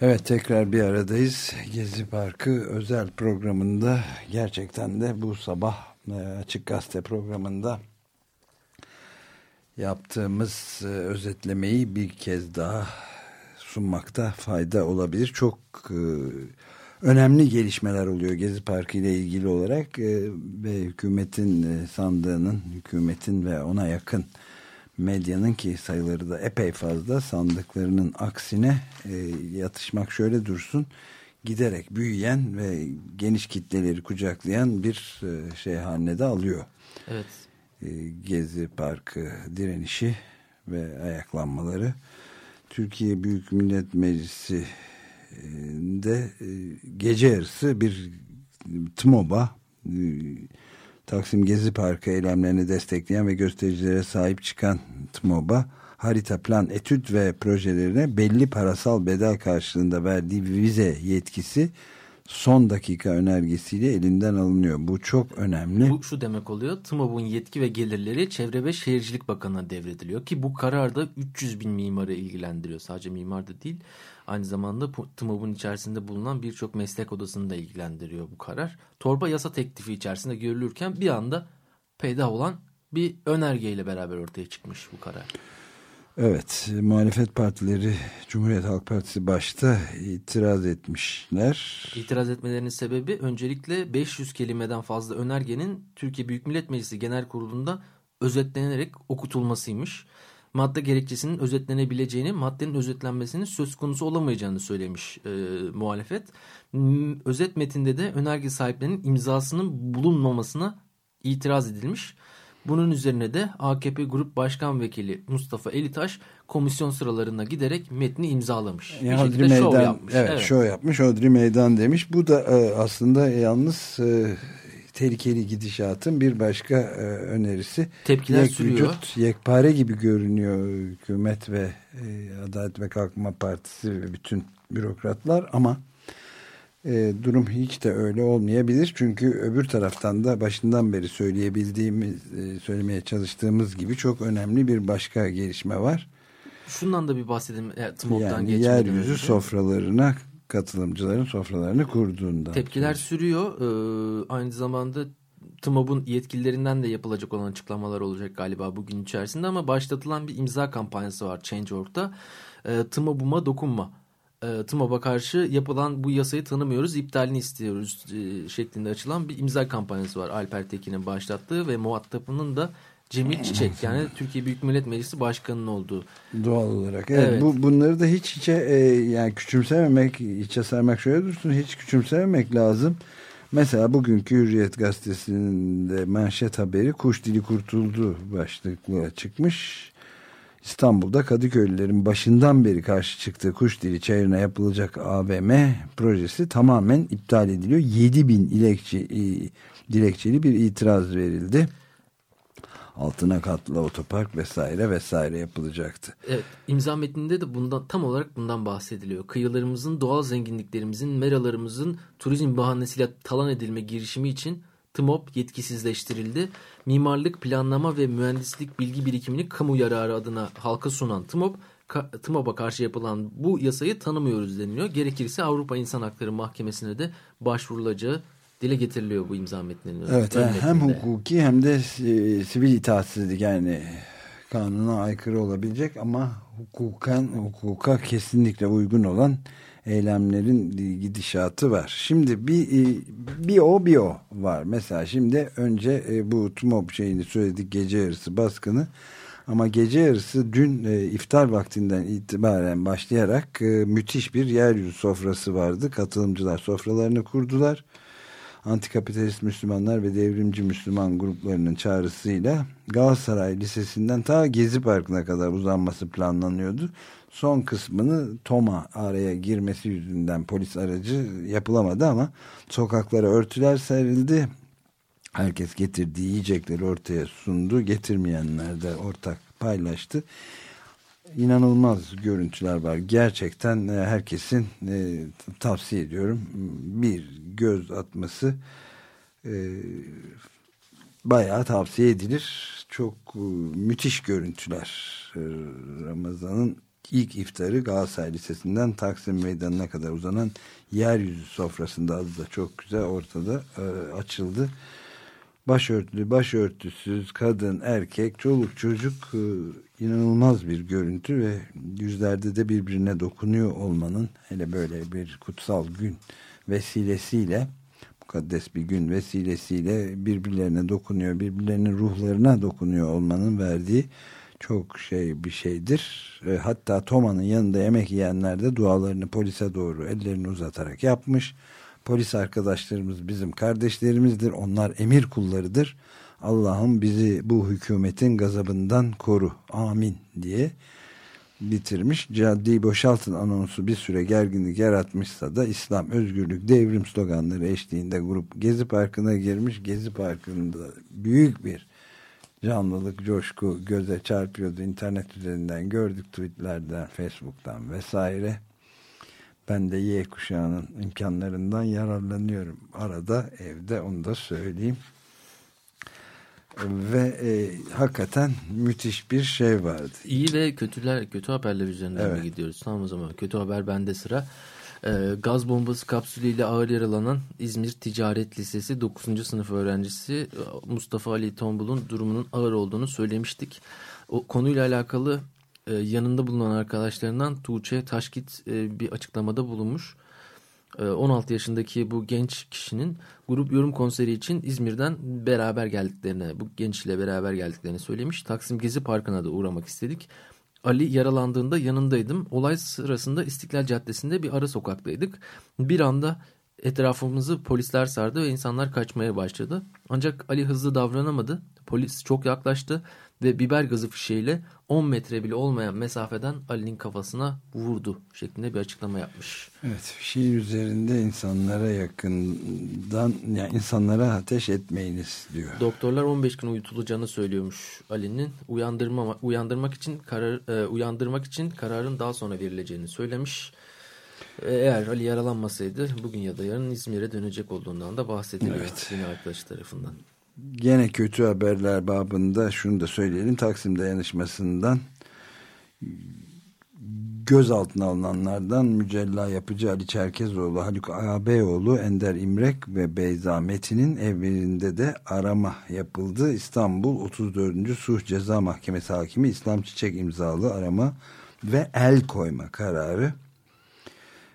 Evet tekrar bir aradayız. Gezi Parkı özel programında gerçekten de bu sabah e, Açık Gazete programında yaptığımız e, özetlemeyi bir kez daha sunmakta fayda olabilir. Çok e, önemli gelişmeler oluyor Gezi Parkı ile ilgili olarak ve hükümetin sandığının, hükümetin ve ona yakın medyanın ki sayıları da epey fazla sandıklarının aksine e, yatışmak şöyle dursun giderek büyüyen ve geniş kitleleri kucaklayan bir e, şey haline de alıyor. Evet. E, Gezi Parkı direnişi ve ayaklanmaları. Türkiye Büyük Millet Meclisi e, de e, gece yarısı bir TMOB'a e, Taksim Gezi Parkı eylemlerini destekleyen ve göstericilere sahip çıkan TMOB'a harita, plan, etüt ve projelerine belli parasal bedel karşılığında verdiği vize yetkisi son dakika önergesiyle elinden alınıyor. Bu çok önemli. Bu şu demek oluyor. TMOB'un yetki ve gelirleri Çevre ve Şehircilik Bakanı'na devrediliyor ki bu kararda 300 bin mimarı ilgilendiriyor. Sadece mimar da değil. Aynı zamanda TMOB'un içerisinde bulunan birçok meslek odasını da ilgilendiriyor bu karar. Torba yasa teklifi içerisinde görülürken bir anda peydah olan bir önergeyle beraber ortaya çıkmış bu karar. Evet, muhalefet partileri Cumhuriyet Halk Partisi başta itiraz etmişler. İtiraz etmelerinin sebebi öncelikle 500 kelimeden fazla önergenin Türkiye Büyük Millet Meclisi Genel Kurulu'nda özetlenerek okutulmasıymış madde gerekçesinin özetlenebileceğini, maddenin özetlenmesinin söz konusu olamayacağını söylemiş e, muhalefet. Özet metinde de önerge sahiplerinin imzasının bulunmamasına itiraz edilmiş. Bunun üzerine de AKP Grup Başkan Vekili Mustafa Elitaş komisyon sıralarına giderek metni imzalamış. Yani Hodri Meydan, şov yapmış. Evet, evet. şov yapmış. Hodri Meydan demiş. Bu da e, aslında yalnız e, tehlikeli gidişatın bir başka e, önerisi. Tepkiler Yek, sürüyor. Vücut, yekpare gibi görünüyor hükümet ve e, Adalet ve Kalkınma Partisi ve bütün bürokratlar ama e, durum hiç de öyle olmayabilir. Çünkü öbür taraftan da başından beri söyleyebildiğimiz, e, söylemeye çalıştığımız gibi çok önemli bir başka gelişme var. Şundan da bir bahsedelim. Yani yeryüzü önce. sofralarına katılımcıların sofralarını kurduğundan. Tepkiler sürüyor. Ee, aynı zamanda TMOB'un yetkililerinden de yapılacak olan açıklamalar olacak galiba bugün içerisinde ama başlatılan bir imza kampanyası var Change.org'da. Ee, TMOB'uma dokunma. Ee, TMOB'a karşı yapılan bu yasayı tanımıyoruz, iptalini istiyoruz e, şeklinde açılan bir imza kampanyası var. Alper Tekin'in başlattığı ve muhatabının da Cemil Çiçek yani Türkiye Büyük Millet Meclisi Başkanı'nın olduğu. Doğal olarak. Evet, evet. Bu, bunları da hiç içe e, yani küçümsememek, içe sarmak şöyle dursun hiç küçümsememek lazım. Mesela bugünkü Hürriyet Gazetesi'nin de manşet haberi kuş dili kurtuldu başlıklı çıkmış. İstanbul'da Kadıköylülerin başından beri karşı çıktığı kuş dili çayırına yapılacak AVM projesi tamamen iptal ediliyor. 7 bin dilekçe, dilekçeli bir itiraz verildi altına katlı otopark vesaire vesaire yapılacaktı. Evet, imza metninde de bundan tam olarak bundan bahsediliyor. Kıyılarımızın, doğal zenginliklerimizin, meralarımızın turizm bahanesiyle talan edilme girişimi için TMOP yetkisizleştirildi. Mimarlık, planlama ve mühendislik bilgi birikimini kamu yararı adına halka sunan TMOP, TMOP'a karşı yapılan bu yasayı tanımıyoruz deniliyor. Gerekirse Avrupa İnsan Hakları Mahkemesi'ne de başvurulacağı dile getiriliyor bu imza metninin. Evet yani hem hukuki hem de e, sivil itaatsizlik yani kanuna aykırı olabilecek ama hukuken hukuka kesinlikle uygun olan eylemlerin gidişatı var. Şimdi bir e, bir o bir o var. Mesela şimdi önce e, bu TMOB şeyini söyledik gece yarısı baskını ama gece yarısı dün e, iftar vaktinden itibaren başlayarak e, müthiş bir yeryüzü sofrası vardı. Katılımcılar sofralarını kurdular antikapitalist Müslümanlar ve devrimci Müslüman gruplarının çağrısıyla Galatasaray Lisesi'nden ta Gezi Parkı'na kadar uzanması planlanıyordu. Son kısmını Toma araya girmesi yüzünden polis aracı yapılamadı ama sokaklara örtüler serildi. Herkes getirdiği yiyecekleri ortaya sundu. Getirmeyenler de ortak paylaştı. İnanılmaz görüntüler var. Gerçekten e, herkesin e, tavsiye ediyorum. Bir göz atması e, bayağı tavsiye edilir. Çok e, müthiş görüntüler. Ramazan'ın ilk iftarı Galatasaray Lisesi'nden Taksim Meydanı'na kadar uzanan yeryüzü sofrasında adı da çok güzel ortada açıldı. Başörtülü, başörtüsüz, kadın, erkek, çoluk, çocuk e, inanılmaz bir görüntü ve yüzlerde de birbirine dokunuyor olmanın hele böyle bir kutsal gün vesilesiyle mukaddes bir gün vesilesiyle birbirlerine dokunuyor, birbirlerinin ruhlarına dokunuyor olmanın verdiği çok şey bir şeydir. E, hatta Toma'nın yanında yemek yiyenler de dualarını polise doğru ellerini uzatarak yapmış. Polis arkadaşlarımız bizim kardeşlerimizdir. Onlar emir kullarıdır. Allah'ım bizi bu hükümetin gazabından koru. Amin diye bitirmiş. Caddeyi boşaltın anonsu bir süre gerginlik yaratmışsa da İslam, özgürlük, devrim sloganları eşliğinde grup Gezi Parkı'na girmiş. Gezi Parkı'nda büyük bir canlılık, coşku göze çarpıyordu. internet üzerinden gördük tweetlerden, Facebook'tan vesaire. Ben de Y kuşağının imkanlarından yararlanıyorum. Arada evde onu da söyleyeyim. Ve e, hakikaten müthiş bir şey vardı. İyi ve kötüler kötü haberler üzerinden evet. mi gidiyoruz? Tamam o zaman kötü haber bende sıra. E, gaz bombası kapsülüyle ağır yaralanan İzmir Ticaret Lisesi 9. sınıf öğrencisi Mustafa Ali Tombul'un durumunun ağır olduğunu söylemiştik. O konuyla alakalı e, yanında bulunan arkadaşlarından Tuğçe Taşkit e, bir açıklamada bulunmuş. 16 e, yaşındaki bu genç kişinin grup yorum konseri için İzmir'den beraber geldiklerini, bu gençle beraber geldiklerini söylemiş. Taksim Gezi Parkı'na da uğramak istedik. Ali yaralandığında yanındaydım. Olay sırasında İstiklal Caddesi'nde bir ara sokaktaydık. Bir anda etrafımızı polisler sardı ve insanlar kaçmaya başladı. Ancak Ali hızlı davranamadı. Polis çok yaklaştı ve biber gazı fişeğiyle 10 metre bile olmayan mesafeden Ali'nin kafasına vurdu şeklinde bir açıklama yapmış. Evet fişeğin üzerinde insanlara yakından yani insanlara ateş etmeyiniz diyor. Doktorlar 15 gün uyutulacağını söylüyormuş Ali'nin. Uyandırma, uyandırmak için karar e, uyandırmak için kararın daha sonra verileceğini söylemiş. E, eğer Ali yaralanmasaydı bugün ya da yarın İzmir'e dönecek olduğundan da bahsediliyor evet. yine arkadaş tarafından. Gene kötü haberler babında şunu da söyleyelim. Taksim dayanışmasından gözaltına alınanlardan Mücella Yapıcı Ali Çerkezoğlu, Haluk Ağabeyoğlu, Ender İmrek ve Beyza Metin'in evlerinde de arama yapıldı. İstanbul 34. Suh Ceza Mahkemesi Hakimi İslam Çiçek imzalı arama ve el koyma kararı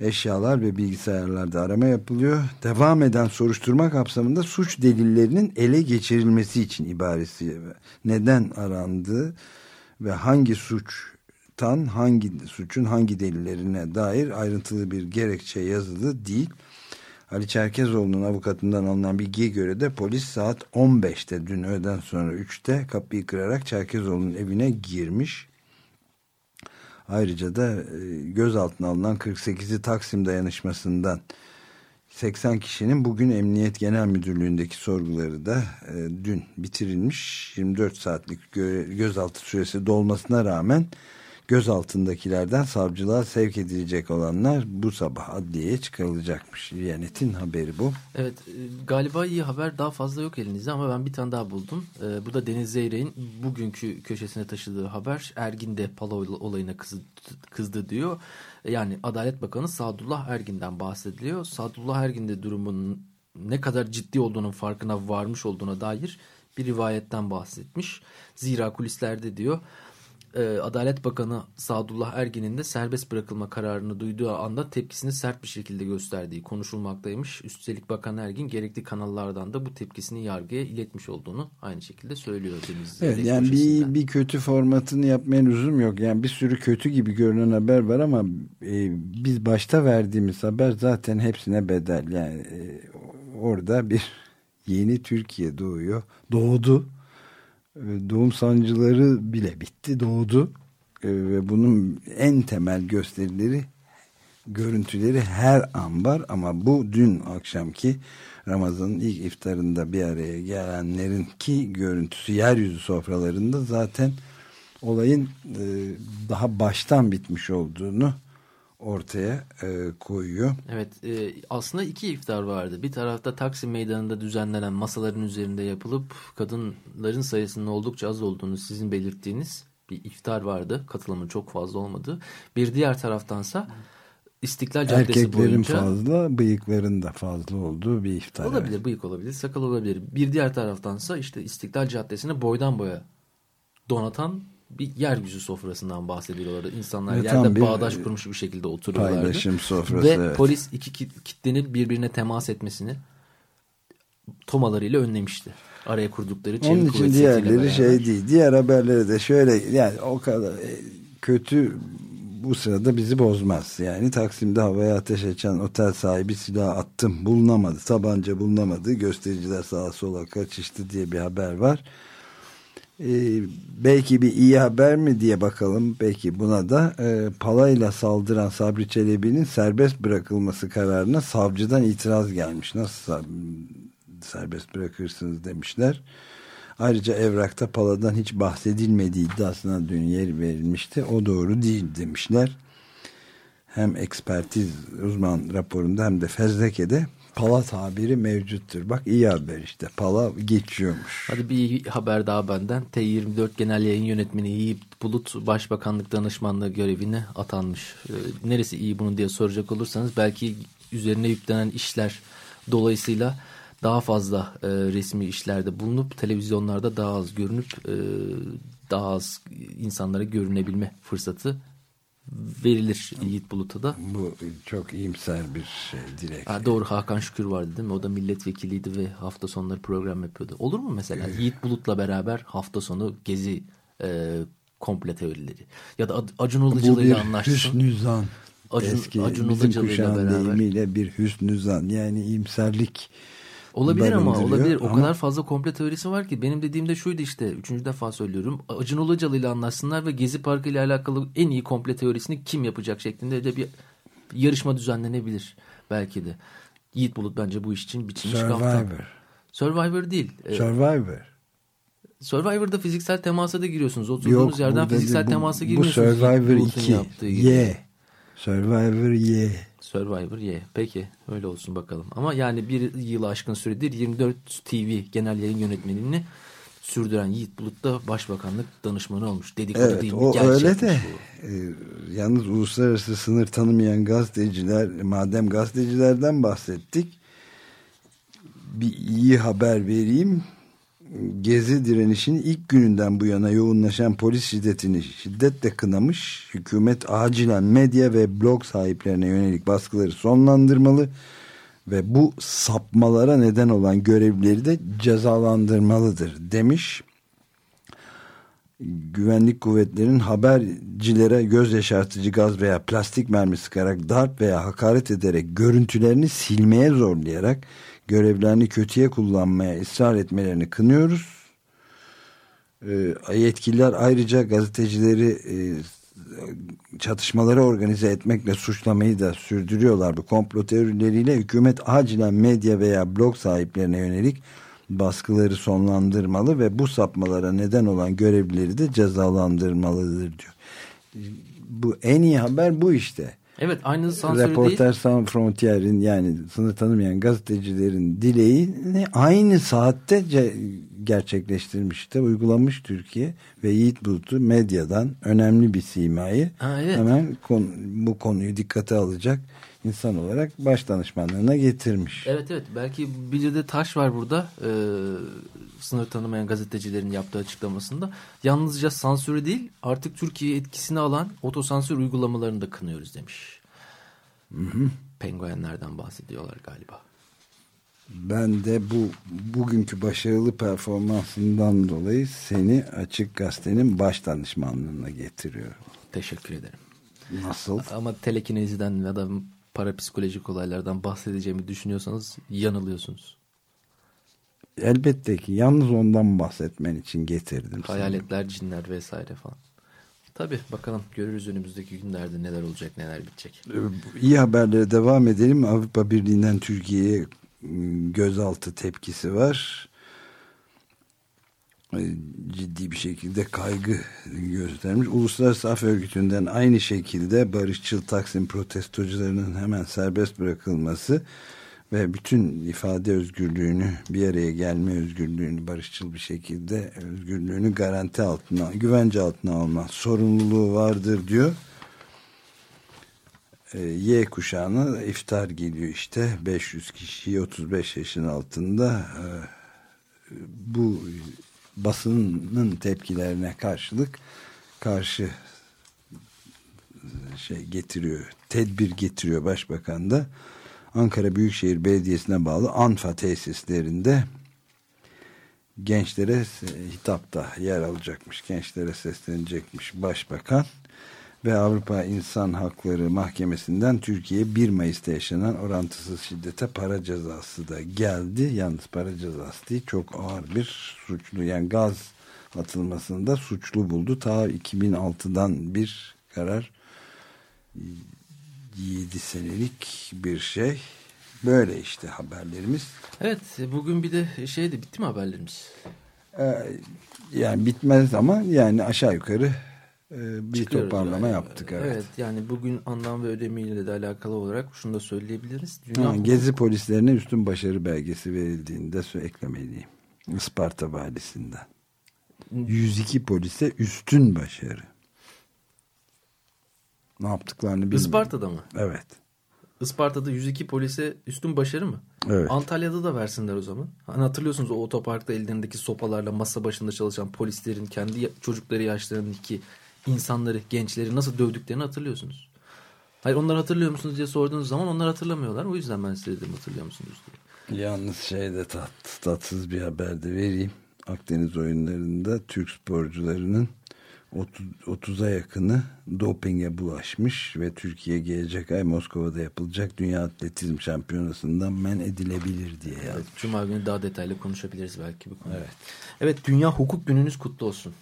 eşyalar ve bilgisayarlarda arama yapılıyor. Devam eden soruşturma kapsamında suç delillerinin ele geçirilmesi için ibaresi neden arandığı ve hangi suçtan hangi suçun hangi delillerine dair ayrıntılı bir gerekçe yazılı değil. Ali Çerkezoğlu'nun avukatından alınan bilgiye göre de polis saat 15'te dün öğleden sonra 3'te kapıyı kırarak Çerkezoğlu'nun evine girmiş Ayrıca da e, gözaltına alınan 48'i Taksim dayanışmasından 80 kişinin bugün Emniyet Genel Müdürlüğü'ndeki sorguları da e, dün bitirilmiş. 24 saatlik gözaltı süresi dolmasına rağmen gözaltındakilerden savcılığa sevk edilecek olanlar bu sabah adliyeye çıkarılacakmış. Diyanet'in haberi bu. Evet e, galiba iyi haber daha fazla yok elinizde ama ben bir tane daha buldum. E, bu da Deniz Zeyrek'in bugünkü köşesine taşıdığı haber. Ergin de Pala olayına kızdı, kızdı diyor. Yani Adalet Bakanı Sadullah Ergin'den bahsediliyor. Sadullah Ergin de durumun ne kadar ciddi olduğunun farkına varmış olduğuna dair bir rivayetten bahsetmiş. Zira kulislerde diyor e, Adalet Bakanı Sadullah Ergin'in de serbest bırakılma kararını duyduğu anda tepkisini sert bir şekilde gösterdiği konuşulmaktaymış. Üstelik Bakan Ergin gerekli kanallardan da bu tepkisini yargıya iletmiş olduğunu aynı şekilde söylüyor Deniz Evet yani bir, bir kötü formatını yapmaya lüzum yok. Yani bir sürü kötü gibi görünen haber var ama e, biz başta verdiğimiz haber zaten hepsine bedel. Yani e, orada bir yeni Türkiye doğuyor. Doğdu. E, doğum sancıları bile bitti. Doğdu. E, ve bunun en temel gösterileri görüntüleri her an var ama bu dün akşamki Ramazan'ın ilk iftarında bir araya gelenlerin ki görüntüsü yeryüzü sofralarında zaten olayın e, daha baştan bitmiş olduğunu ortaya e, koyuyor. Evet e, aslında iki iftar vardı. Bir tarafta Taksim Meydanı'nda düzenlenen masaların üzerinde yapılıp kadınların sayısının oldukça az olduğunu sizin belirttiğiniz bir iftar vardı. Katılımın çok fazla olmadığı. Bir diğer taraftansa İstiklal Caddesi Erkeklerin boyunca. fazla bıyıkların da fazla olduğu bir iftar. Olabilir evet. bıyık olabilir sakal olabilir. Bir diğer taraftansa işte İstiklal Caddesi'ni boydan boya donatan bir yeryüzü sofrasından bahsediyorlar. İnsanlar Ve yerde bağdaş kurmuş bir şekilde oturuyorlardı. Paylaşım sofrası. Ve evet. polis iki kitlenin birbirine temas etmesini tomalarıyla önlemişti. Araya kurdukları çevik Onun için diğerleri şey değil. Diğer haberleri de şöyle yani o kadar e, kötü bu sırada bizi bozmaz. Yani Taksim'de havaya ateş açan otel sahibi silah attım bulunamadı. Tabanca bulunamadı. Göstericiler sağa sola kaçıştı diye bir haber var. Ee, belki bir iyi haber mi diye bakalım. Belki buna da e, palayla saldıran Sabri Çelebi'nin serbest bırakılması kararına savcıdan itiraz gelmiş. Nasıl serbest bırakırsınız demişler. Ayrıca evrakta paladan hiç bahsedilmediği iddiasına dün yer verilmişti. O doğru değil demişler. Hem ekspertiz uzman raporunda hem de fezleke'de pala tabiri mevcuttur. Bak iyi haber işte. Pala geçiyormuş. Hadi bir haber daha benden. T24 Genel Yayın Yönetmeni Yiğit Bulut Başbakanlık Danışmanlığı görevine atanmış. Ee, neresi iyi bunun diye soracak olursanız belki üzerine yüklenen işler dolayısıyla daha fazla e, resmi işlerde bulunup televizyonlarda daha az görünüp e, daha az insanlara görünebilme fırsatı verilir Yiğit Bulut'a da. Bu çok iyimser bir şey dilek. Ha, doğru Hakan Şükür vardı değil mi? O da milletvekiliydi ve hafta sonları program yapıyordu. Olur mu mesela Yiğit Bulut'la beraber hafta sonu gezi e, komple teorileri ya da Acun Ilıcalı ile anlaşsın. Bu bir hüsnü zan. Acun, Eski Acun bizim kuşağın beraber. deyimiyle bir hüsnü zan yani iyimserlik Olabilir ama barındırıyor. olabilir. O Ama- kadar fazla komple teorisi var ki benim dediğim de şuydu işte. Üçüncü defa söylüyorum. Acun Ilıcalı ile anlaşsınlar ve Gezi Parkı ile alakalı en iyi komple teorisini kim yapacak şeklinde de bir yarışma düzenlenebilir belki de. Yiğit Bulut bence bu iş için biçilmiş. Survivor. Survivor değil. Ee, Survivor. Survivor'da fiziksel temasa da giriyorsunuz. Oturduğunuz yerden burada fiziksel değil. bu, temasa Bu girmiyorsunuz. Survivor Bulut'un 2. yaptığı gibi. Y. Survivor Y. Survivor ye. Peki öyle olsun bakalım. Ama yani bir yılı aşkın süredir 24 TV genel yayın yönetmenliğini sürdüren Yiğit Bulut da başbakanlık danışmanı olmuş. Dedikodu Evet değil mi? o Gerçekmiş öyle de bu. e, yalnız uluslararası sınır tanımayan gazeteciler madem gazetecilerden bahsettik bir iyi haber vereyim. Gezi direnişinin ilk gününden bu yana yoğunlaşan polis şiddetini şiddetle kınamış. Hükümet acilen medya ve blog sahiplerine yönelik baskıları sonlandırmalı ve bu sapmalara neden olan görevlileri de cezalandırmalıdır demiş güvenlik kuvvetlerinin habercilere göz yaşartıcı gaz veya plastik mermi sıkarak darp veya hakaret ederek görüntülerini silmeye zorlayarak görevlerini kötüye kullanmaya ısrar etmelerini kınıyoruz. Ee, yetkililer ayrıca gazetecileri e, çatışmaları organize etmekle suçlamayı da sürdürüyorlar. Bu komplo teorileriyle hükümet acilen medya veya blog sahiplerine yönelik baskıları sonlandırmalı ve bu sapmalara neden olan görevlileri de cezalandırmalıdır diyor. Bu en iyi haber bu işte. Evet aynı sansürü Reporter değil. Sans Frontier'in yani sınır tanımayan gazetecilerin dileğini aynı saatte gerçekleştirmişti, uygulamış Türkiye ve Yiğit Bulut'u medyadan önemli bir simayı Ha, evet. hemen konu, bu konuyu dikkate alacak insan olarak baş danışmanlığına getirmiş. Evet evet belki bir de taş var burada ee, sınır tanımayan gazetecilerin yaptığı açıklamasında. Yalnızca sansürü değil artık Türkiye etkisini alan otosansür uygulamalarını da kınıyoruz demiş. Penguenlerden bahsediyorlar galiba. Ben de bu bugünkü başarılı performansından dolayı seni Açık Gazete'nin baş danışmanlığına getiriyorum. Teşekkür ederim. Nasıl? Ama telekineziden ya da parapsikolojik olaylardan bahsedeceğimi düşünüyorsanız yanılıyorsunuz. Elbette ki yalnız ondan bahsetmen için getirdim. Hayaletler, sana. cinler vesaire falan. Tabii bakalım görürüz önümüzdeki günlerde neler olacak neler bitecek. Ee, iyi haberlere devam edelim. Avrupa Birliği'nden Türkiye'ye ıı, gözaltı tepkisi var. Ee, ciddi bir şekilde kaygı göstermiş. Uluslararası Af Örgütü'nden aynı şekilde barışçıl Taksim protestocularının hemen serbest bırakılması ve bütün ifade özgürlüğünü bir araya gelme özgürlüğünü barışçıl bir şekilde özgürlüğünü garanti altına güvence altına alma sorumluluğu vardır diyor. Ee, y kuşağına iftar geliyor işte 500 kişi 35 yaşın altında ee, bu basının tepkilerine karşılık karşı şey getiriyor tedbir getiriyor başbakan da Ankara Büyükşehir Belediyesi'ne bağlı ANFA tesislerinde gençlere hitapta yer alacakmış. Gençlere seslenecekmiş başbakan ve Avrupa İnsan Hakları Mahkemesi'nden Türkiye 1 Mayıs'ta yaşanan orantısız şiddete para cezası da geldi. Yalnız para cezası değil çok ağır bir suçlu yani gaz atılmasında suçlu buldu. Ta 2006'dan bir karar 7 senelik bir şey. Böyle işte haberlerimiz. Evet bugün bir de şeydi bitti mi haberlerimiz? Ee, yani bitmez ama yani aşağı yukarı bir Çıkıyoruz toparlama yani. yaptık. Evet. evet yani bugün anlam ve ödemiyle de alakalı olarak şunu da söyleyebiliriz. Dünya ha, Gezi polislerine üstün başarı belgesi verildiğinde eklemeliyim. Isparta valisinden. 102 polise üstün başarı. Ne yaptıklarını bilmiyorum. Isparta'da mı? Evet. Isparta'da 102 polise üstün başarı mı? Evet. Antalya'da da versinler o zaman. Hani hatırlıyorsunuz o otoparkta ellerindeki sopalarla masa başında çalışan polislerin kendi çocukları yaşlarındaki insanları, gençleri nasıl dövdüklerini hatırlıyorsunuz. Hayır onları hatırlıyor musunuz diye sorduğunuz zaman onlar hatırlamıyorlar. O yüzden ben size dedim hatırlıyor musunuz diye. Yalnız şeyde tat, tatsız bir haber de vereyim. Akdeniz oyunlarında Türk sporcularının 30'a yakını dopinge bulaşmış ve Türkiye gelecek ay Moskova'da yapılacak Dünya Atletizm Şampiyonası'ndan men edilebilir diye yazmış. Evet, Cuma günü daha detaylı konuşabiliriz belki bu konuda. Evet. evet Dünya Hukuk Gününüz kutlu olsun.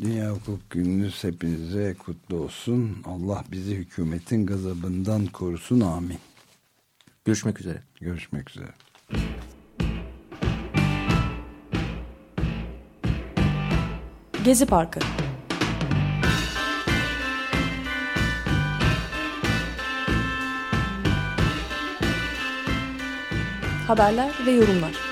Dünya Hukuk Gününüz hepinize kutlu olsun. Allah bizi hükümetin gazabından korusun. Amin. Görüşmek üzere. Görüşmek üzere. Gezi Parkı Haberler ve yorumlar